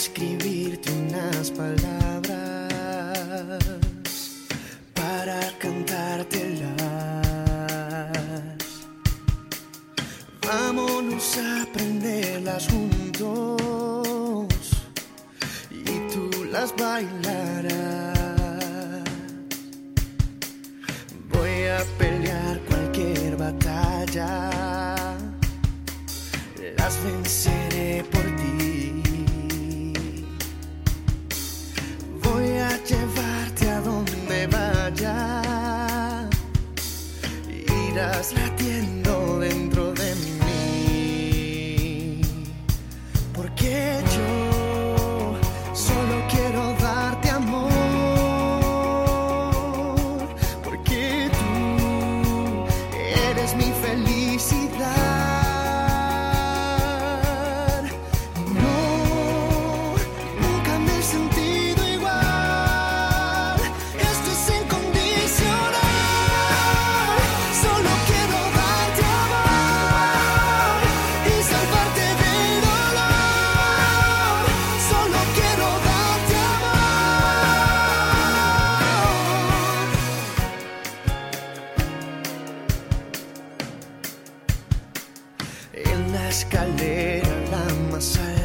escribirte unas palabras para cantártelas. Vámonos a aprenderlas juntos y tú las bailarás. Voy a pelear cualquier batalla, las venceré por ti house. escalera la más.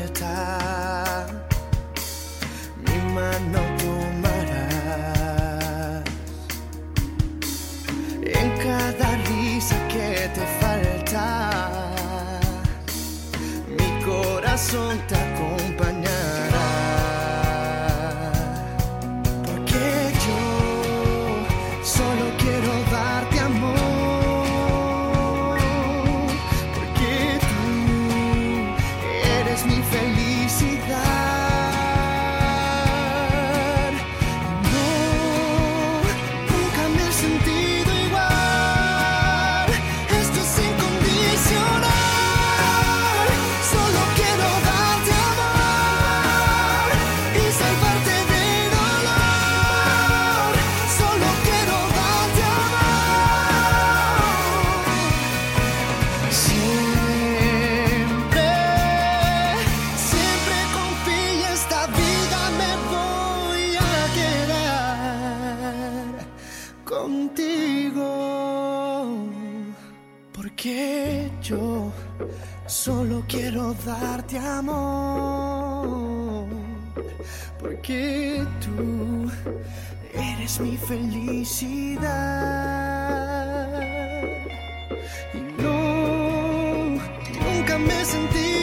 Siempre, siempre confío en esta vida. Me voy a quedar contigo porque yo solo quiero darte amor, porque tú eres mi felicidad. isn't the